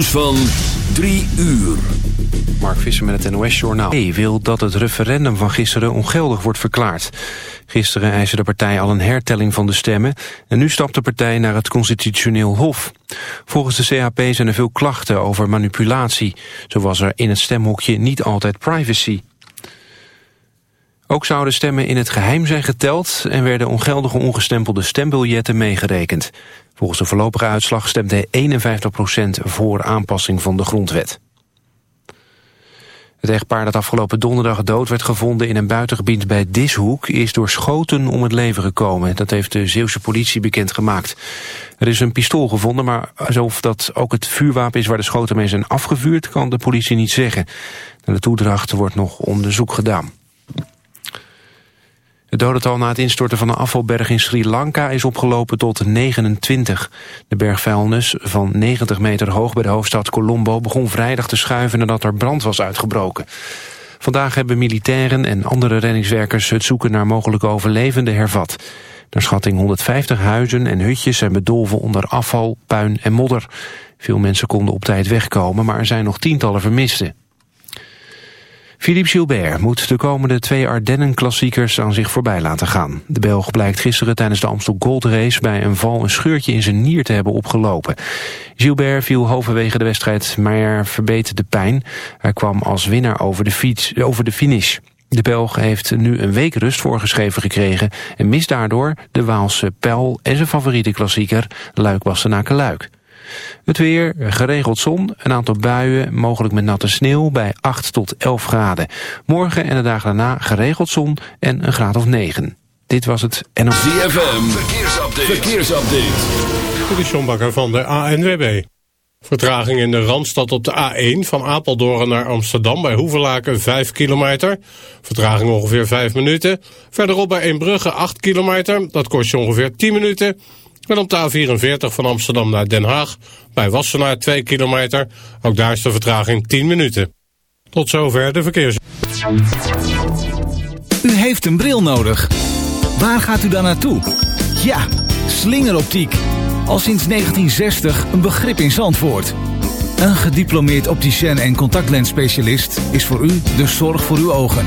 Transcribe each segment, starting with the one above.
Nieuws van 3 uur. Mark Visser met het NOS-journaal. Hij wil dat het referendum van gisteren ongeldig wordt verklaard. Gisteren eiste de partij al een hertelling van de stemmen... en nu stapt de partij naar het constitutioneel hof. Volgens de CHP zijn er veel klachten over manipulatie. Zo was er in het stemhokje niet altijd privacy. Ook zouden stemmen in het geheim zijn geteld... en werden ongeldige ongestempelde stembiljetten meegerekend. Volgens de voorlopige uitslag stemde 51% voor aanpassing van de grondwet. Het echtpaar dat afgelopen donderdag dood werd gevonden in een buitengebied bij Dishoek is door schoten om het leven gekomen. Dat heeft de Zeeuwse politie bekendgemaakt. Er is een pistool gevonden, maar alsof dat ook het vuurwapen is waar de schoten mee zijn afgevuurd, kan de politie niet zeggen. Naar de toedracht wordt nog onderzoek gedaan. Het dodental na het instorten van een afvalberg in Sri Lanka is opgelopen tot 29. De bergvuilnis van 90 meter hoog bij de hoofdstad Colombo begon vrijdag te schuiven nadat er brand was uitgebroken. Vandaag hebben militairen en andere reddingswerkers het zoeken naar mogelijke overlevenden hervat. Naar schatting 150 huizen en hutjes zijn bedolven onder afval, puin en modder. Veel mensen konden op tijd wegkomen, maar er zijn nog tientallen vermisten. Philippe Gilbert moet de komende twee Ardennen-klassiekers aan zich voorbij laten gaan. De Belg blijkt gisteren tijdens de Amstel Gold Race bij een val een scheurtje in zijn nier te hebben opgelopen. Gilbert viel halverwege de wedstrijd, maar verbeet de pijn. Hij kwam als winnaar over de, fiets, over de finish. De Belg heeft nu een week rust voorgeschreven gekregen en mist daardoor de Waalse pijl en zijn favoriete klassieker Luik-Bastenaken-Luik. Het weer, geregeld zon, een aantal buien, mogelijk met natte sneeuw bij 8 tot 11 graden. Morgen en de dagen daarna geregeld zon en een graad of 9. Dit was het NOS. ZFM, verkeersupdate. verkeersupdate. Dit is John Bakker van de ANWB. Vertraging in de Randstad op de A1 van Apeldoorn naar Amsterdam bij Hoevelaken 5 kilometer. Vertraging ongeveer 5 minuten. Verderop bij Eembrugge 8 kilometer. Dat kost je ongeveer 10 minuten. En op de A44 van Amsterdam naar Den Haag bij Wassenaar 2 kilometer. Ook daar is de vertraging 10 minuten. Tot zover de verkeers. U heeft een bril nodig. Waar gaat u dan naartoe? Ja, slingeroptiek. Al sinds 1960 een begrip in Zandvoort. Een gediplomeerd opticien en contactlensspecialist is voor u de zorg voor uw ogen.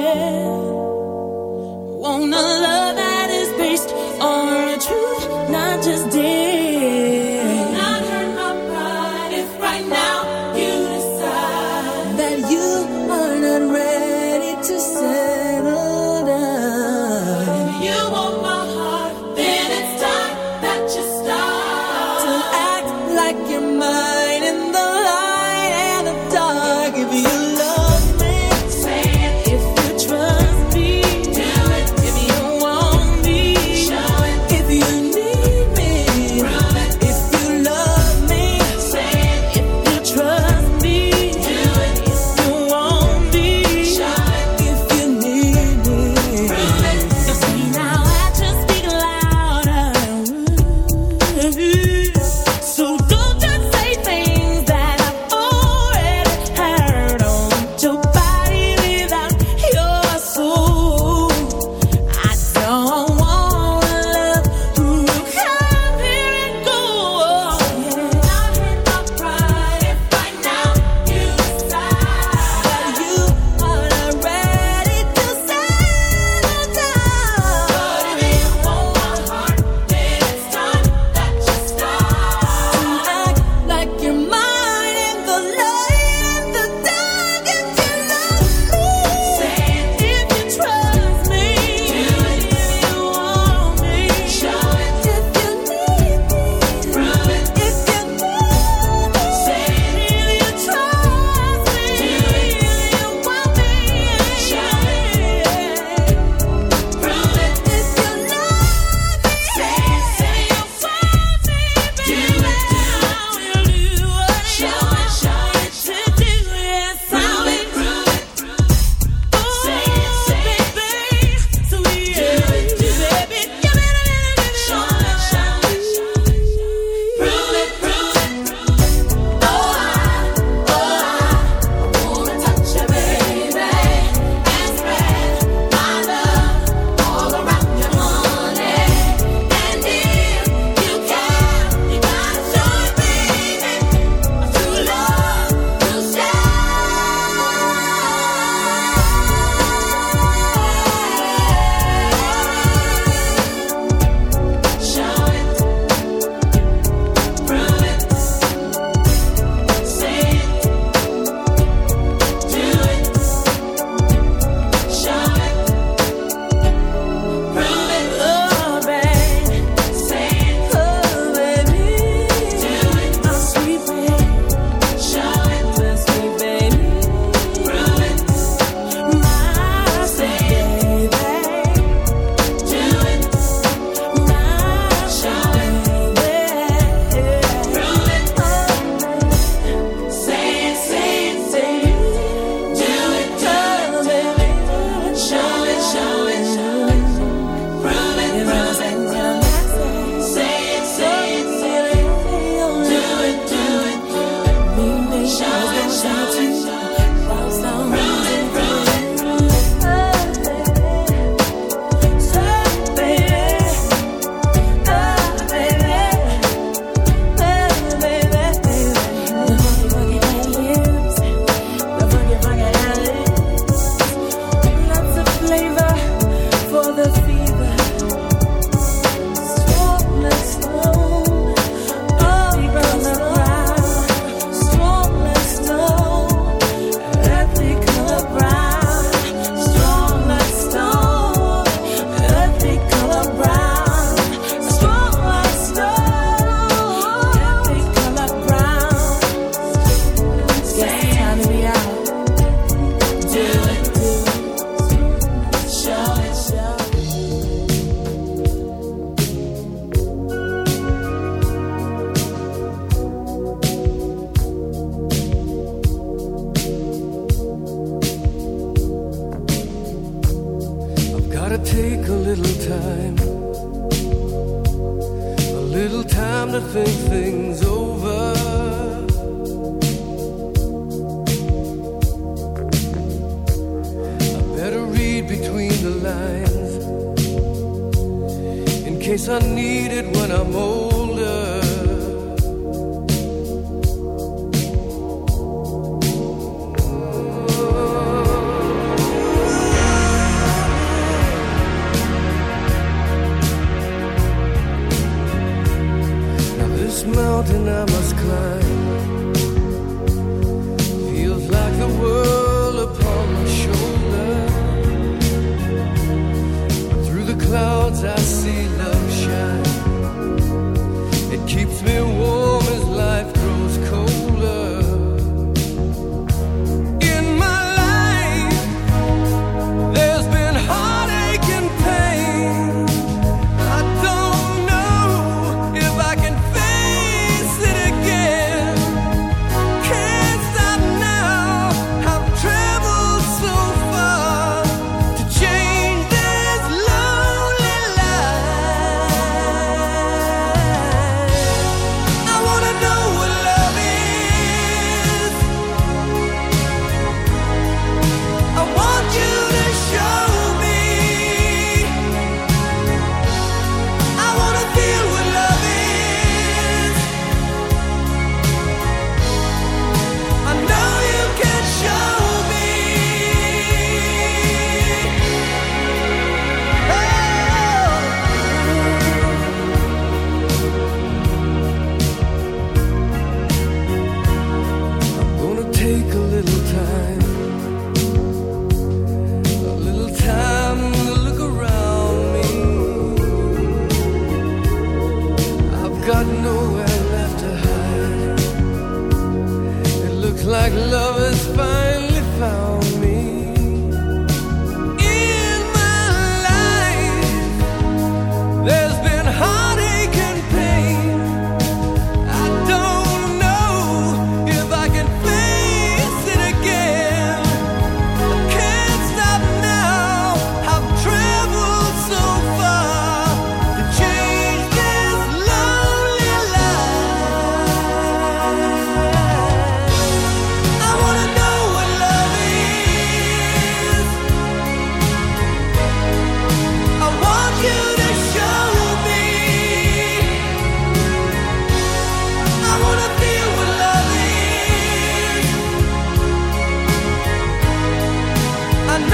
yeah.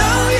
know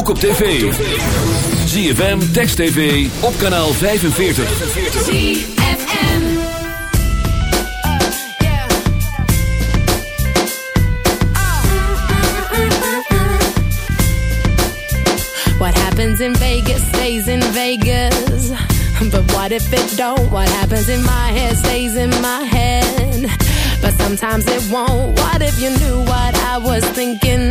ook op tv. ZFM, Text TV, op kanaal 45. ZFM What happens in Vegas stays in Vegas. But what if it don't? What happens in my head stays in my head. But sometimes it won't. What if you knew what I was thinking?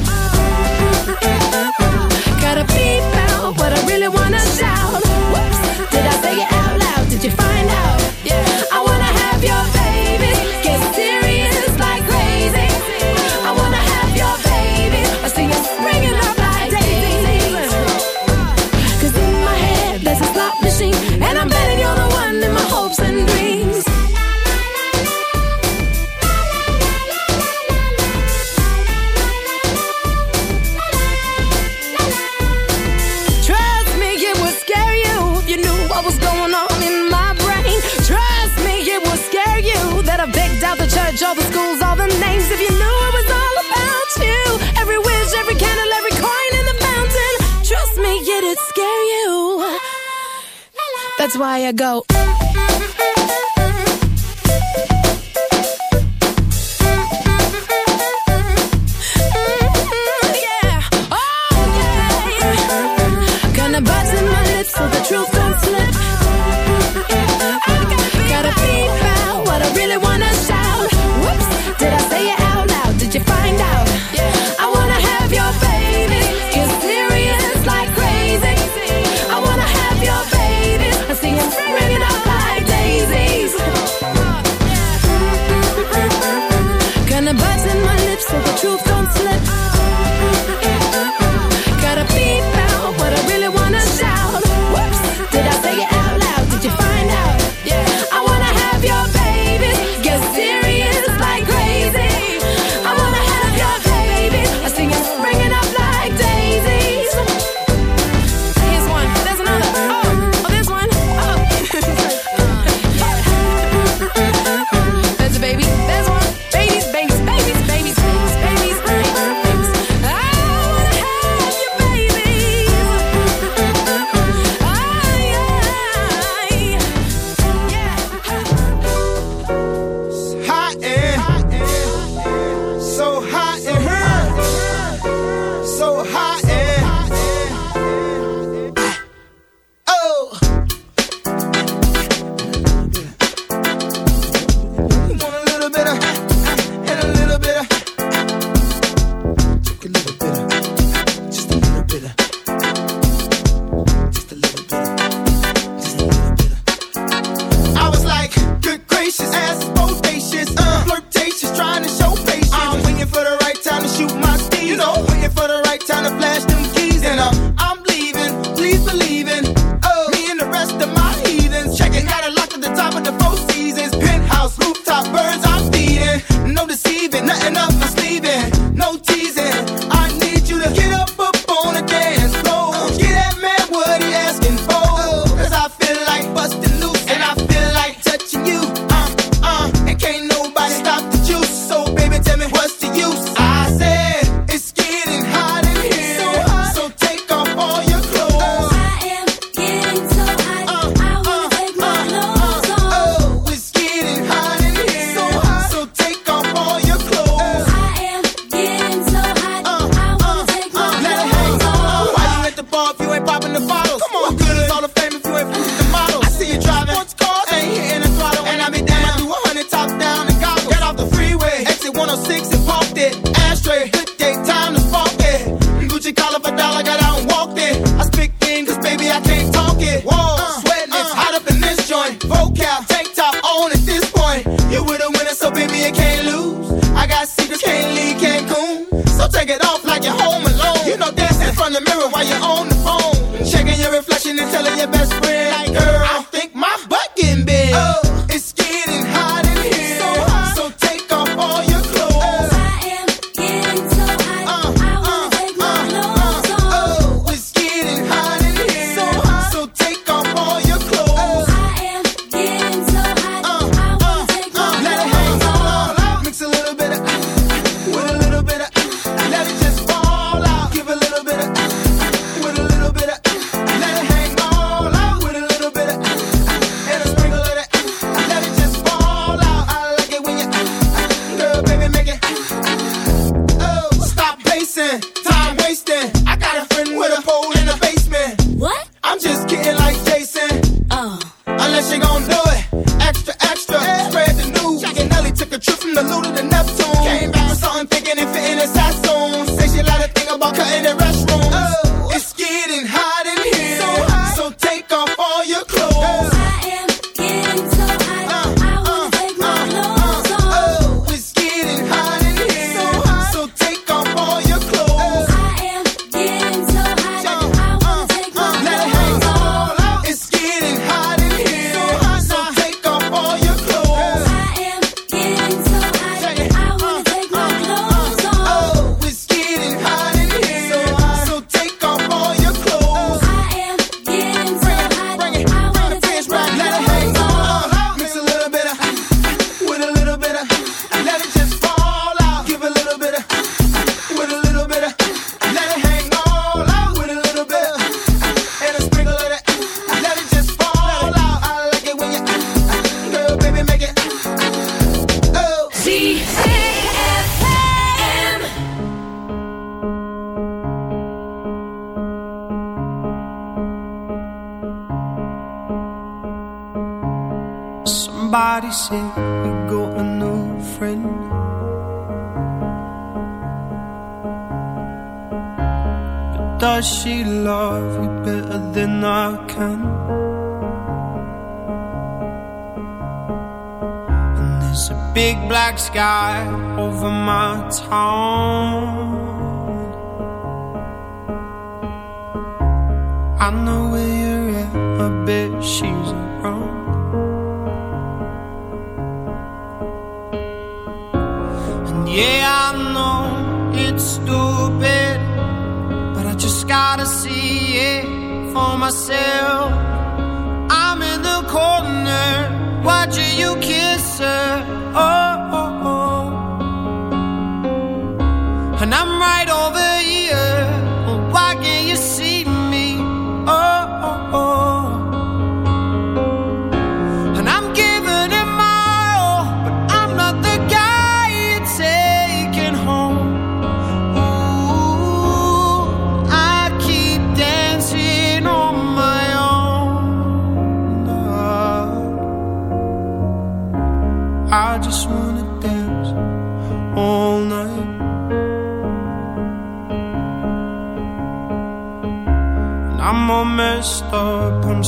That's why I go. You know, waiting for the right time to flash I know where you're at, I bet she's wrong. And yeah, I know it's stupid But I just gotta see it for myself. I'm in the corner, watching you kiss her.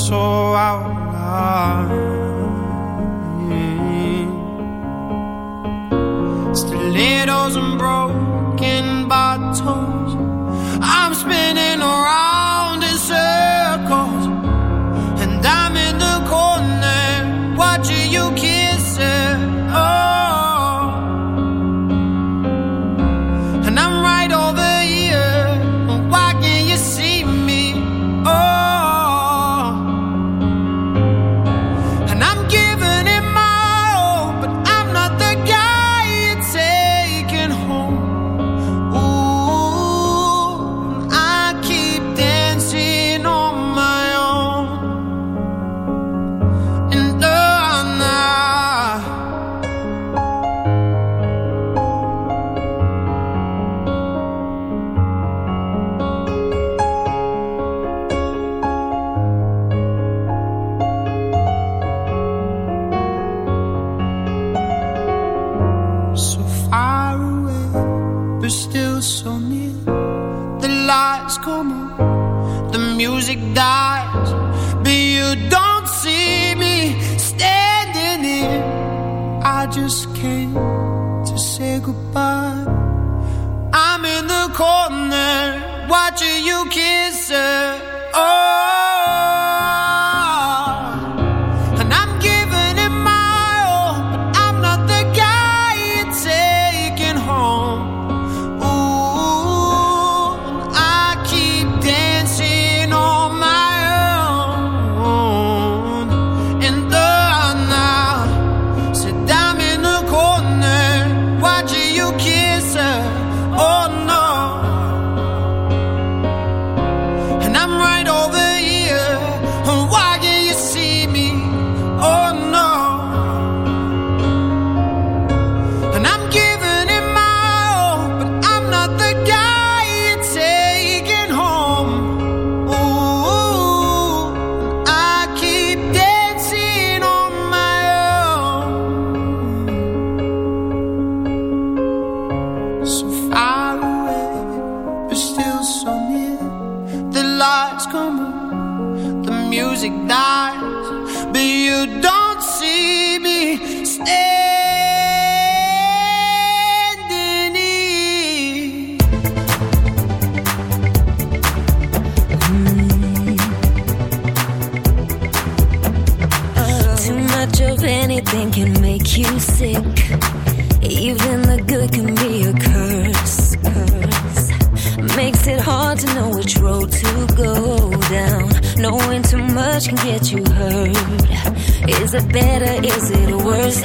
so out of it Stilettos and bros.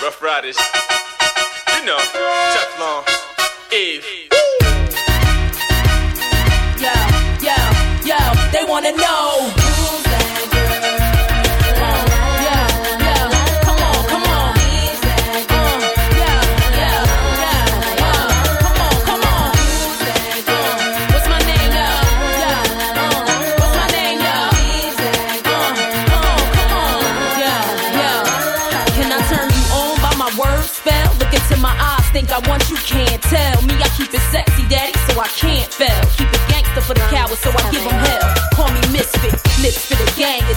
Hottest. You know, Teflon, Eve. Yo, yo, yo, they wanna know.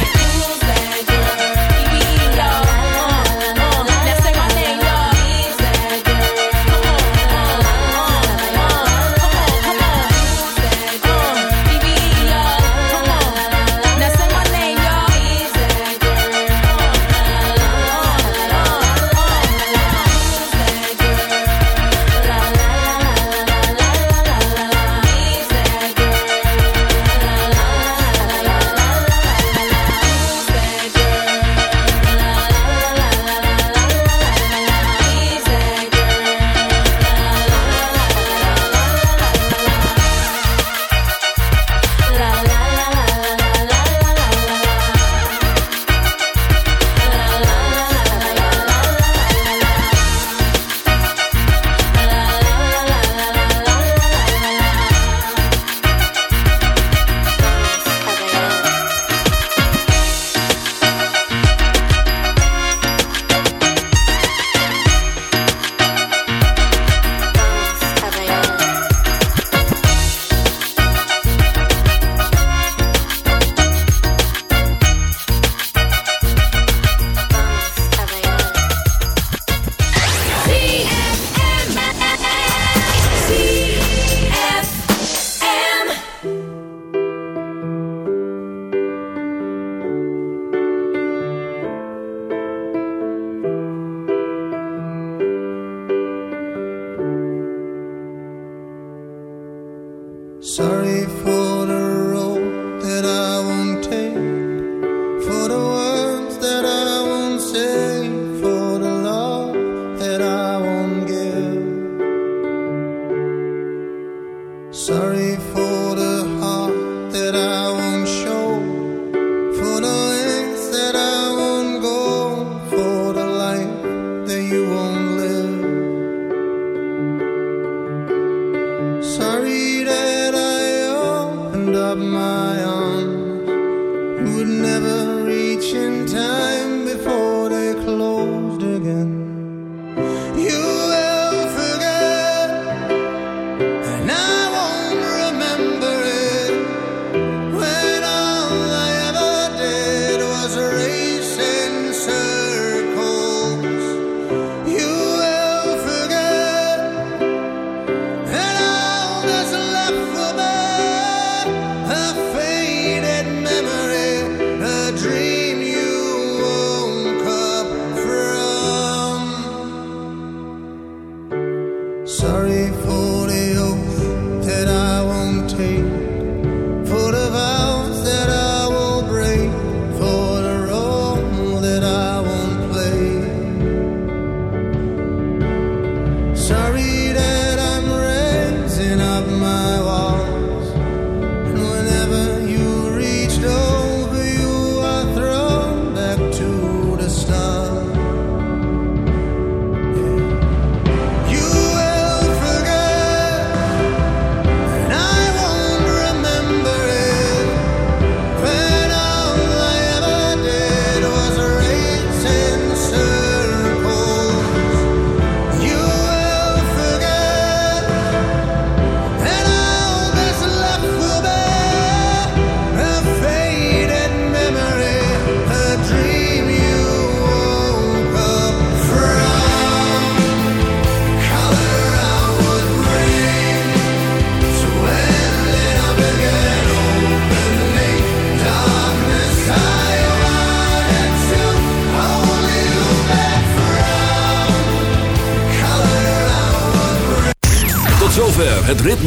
Who's that